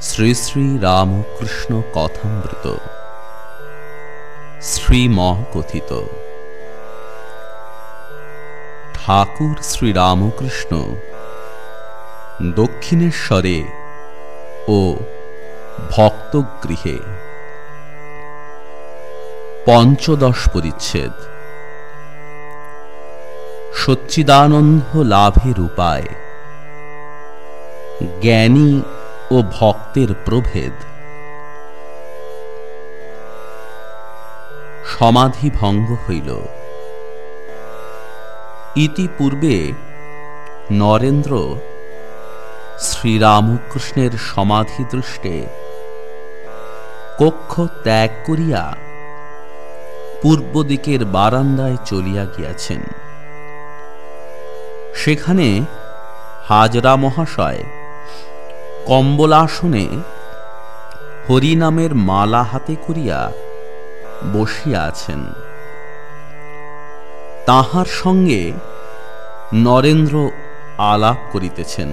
শ্রী শ্রী রামকৃষ্ণ কথামৃত। শ্রীম কথিত ঠাকুর শ্রীরামকৃষ্ণ দক্ষিণেশ্বরে ও ভক্তগৃহে পঞ্চদশ পরিচ্ছেদ সচ্চিদানন্দ লাভের উপায় জ্ঞানী ও ভক্তের প্রভেদ। সমাধি ভঙ্গ হইল। ইতিপূর্বে নরেন্দ্র শ্রীরামকৃষ্ণের সমাধি দৃষ্টে কক্ষ ত্যাগ করিয়া পূর্ব দিকের বারান্দায় চলিয়া গিয়াছেন। সেখানে হাজরা মহাশয় কম্বলাসনে হরিনামের মালা হাতে করিয়া বসিয়া আছেন। তাহার সঙ্গে নরেন্দ্র আলাপ করিতেছেন।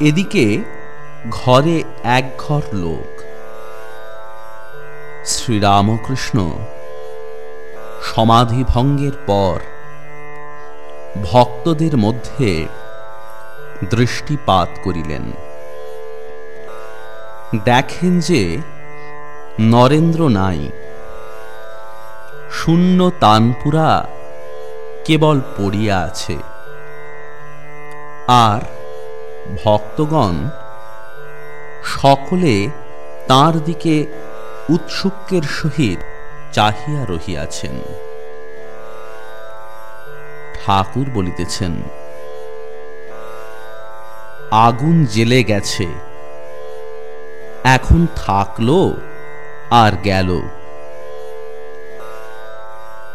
এদিকে ঘরে এক ঘর লোক। শ্রীরামকৃষ্ণ সমাধি ভঙ্গের পর ভক্তদের মধ্যে দৃষ্টিপাত করিলেন। দেখেন যে নরেন্দ্র নাই, শূন্য তানপুরা কেবল পড়িয়া আছে। আর ভক্তগণ সকলে তার দিকে উৎসুকের সহিত চাহিয়া রহিয়াছেন। ঠাকুর বলিতেছেন আগুন জেলে গেছে। এখন থাকল আর গেল।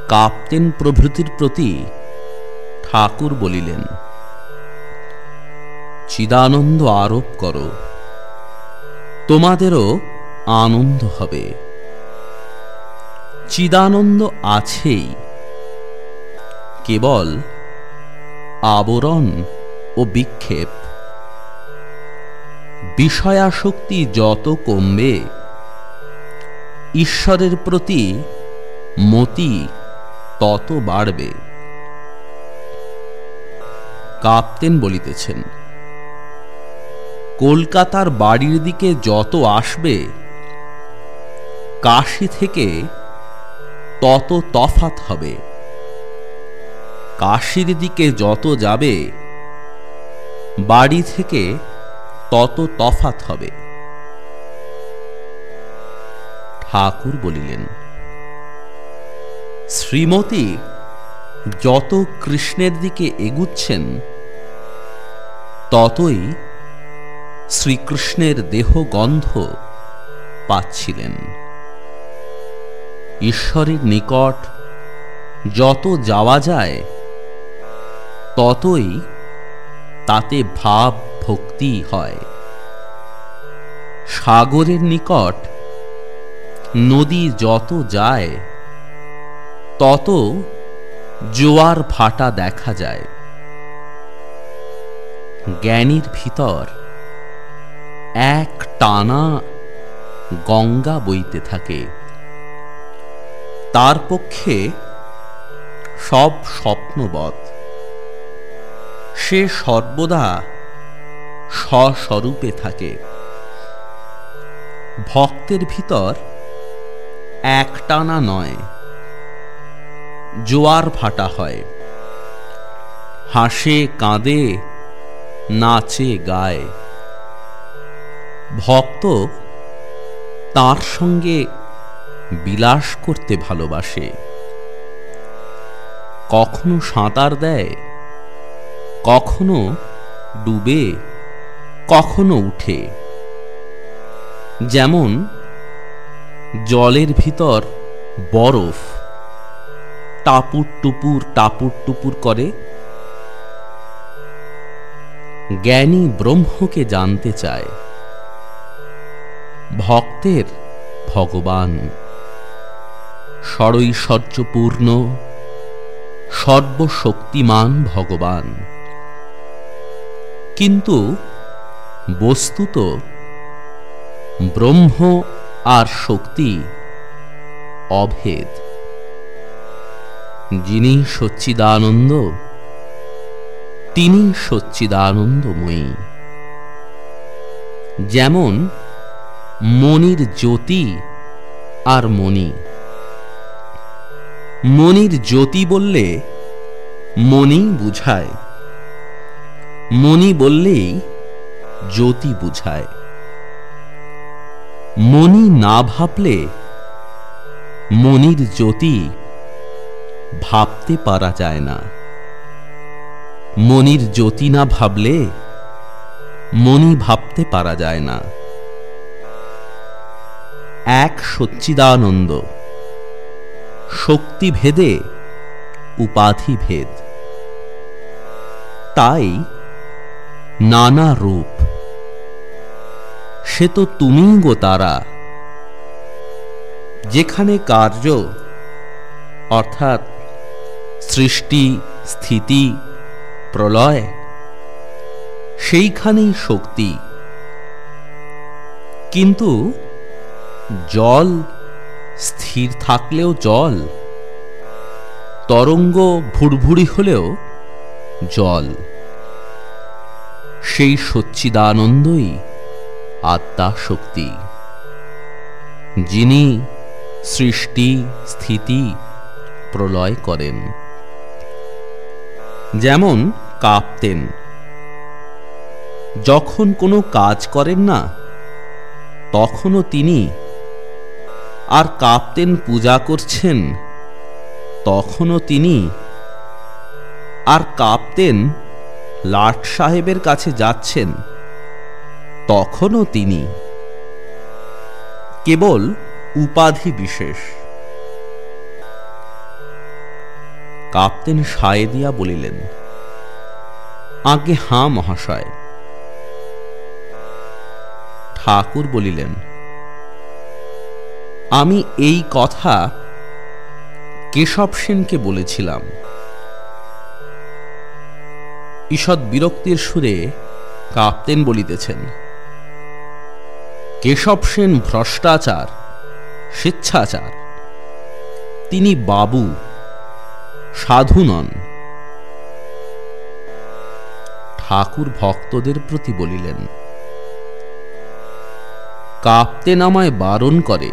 কাপ্তেন প্রভৃতির প্রতি ঠাকুর বলিলেন, চিদানন্দ আরোপ করো, তোমাদেরও আনন্দ হবে। চিদানন্দ আছেই, কেবল আবরণ ও বিক্ষেপ। বিষয়াসক্তি যত কমবে, ঈশ্বরের প্রতি মতি তত বাড়বে। কাপ্তেন বলিতেছেন, কলকাতার বাড়ির দিকে যত আসবে, কাশি থেকে তত তফাত হবে। কাশির দিকে যত যাবে, বাড়ি থেকে তত তফাত হবে। ঠাকুর বলিলেন, শ্রীমতী, যত কৃষ্ণের দিকে এগুচ্ছেন, ততই শ্রীকৃষ্ণের দেহ গন্ধ পাচ্ছিলেন। ঈশ্বরের নিকট যত যাওয়া যায়, ততই তাতে ভাব ভক্তি হয়। সাগরের নিকট নদী যত যায়, তত জোয়ার ভাটা দেখা যায়। জ্ঞানীর ভিতর এক টানা গঙ্গা বইতে থাকে। তার পক্ষে সব স্বপ্নবৎ। সে সর্বদা স্বস্বরূপে থাকে। ভক্তের ভিতর একটানা নয়, জোয়ার ভাটা হয়। হাসে, কাঁদে, নাচে, গায়। ভক্ত তার সঙ্গে বিলাস করতে ভালোবাসে। কখনো সাঁতার দেয় কখনো ডুবে, কখনো উঠে। যেমন জলের ভিতর বরফ টাপুর টুপুর টাপুর টুপুর করে, জ্ঞানী ব্রহ্মকে জানতে চায়, ভক্তের ভগবান। ষড়ৈশ্বর্যপূর্ণ সর্বশক্তিমান ভগবান। কিন্তু বস্তুত ব্রহ্ম আর শক্তি অভেদ। যিনি সচ্চিদানন্দ, তিনি সচ্চিদানন্দময়ী। যেমন মনির জ্যোতি আর মণি। মনির জ্যোতি বললে মণি বুঝায়। মণি বললেই জ্যোতি বুঝায়। মণি না ভাবলে মনির জ্যোতি ভাবতে পারা যায় না। মনির জ্যোতি না ভাবলে মনি ভাবতে পারা যায় না। এক সচ্চিদানন্দ, শক্তি ভেদে উপাধি ভেদ। তাই নানা রূপ। সে তো তুমি গো তারা। যেখানে কার্য, অর্থাৎ সৃষ্টি, স্থিতি, প্রলয়, সেইখানেই শক্তি। কিন্তু জল স্থির থাকলেও জল, তরঙ্গ ভুড়ভুড়ি হলেও জল। সেই সচ্চিদানন্দই আত্মা শক্তি। যিনি সৃষ্টি, স্থিতি প্রলয় করেন। যেমন কাঁপতেন। যখন কোনো কাজ করেন না, তখনও তিনি আর কাঁপতেন, পূজা করছেন, তখনও তিনি আর কাঁপতেন লাট সাহেবের কাছে যাচ্ছেন। তখনও তিনি। কেবল উপাধি বিশেষ। কাপ্তেন সায়ে দিয়া বলিলেন আগে হাঁ মহাশয়। ঠাকুর বলিলেন, আমি এই কথা কেশব সেনকে বলেছিলাম। ঈষৎ বিরক্তির সুরে কাপ্তেন বলিতেছেন, কেশব সেন ভ্রষ্টাচার, স্বেচ্ছাচার। তিনি বাবু, সাধু নন। ঠাকুর ভক্তদের প্রতি বলিলেন কাঁপতে নামায় বারণ করে,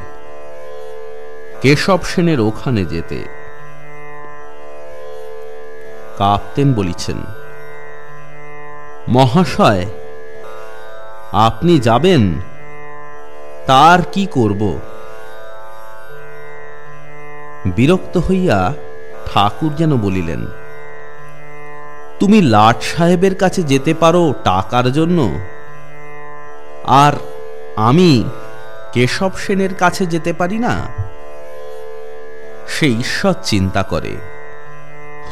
কেশব সেনের ওখানে যেতে। কাপ্তেন বলিছেন মহাশয়, আপনি যাবেন? তার কি করব? বিরক্ত হইয়া ঠাকুর যেন বলিলেন, তুমি লাট সাহেবের কাছে যেতে পারো টাকার জন্য। আর আমি কেশব সেনের কাছে যেতে পারি না? সে ঈশ্বর চিন্তা করে,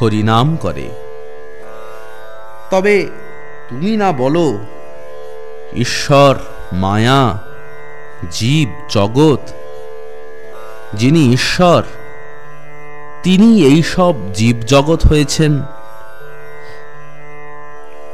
হরিনাম করে। তবে তুমি না বলো ঈশ্বর মায়া জীব জগৎ যিনি ঈশ্বর তিনি এইসব জীব জগৎ হয়েছেন।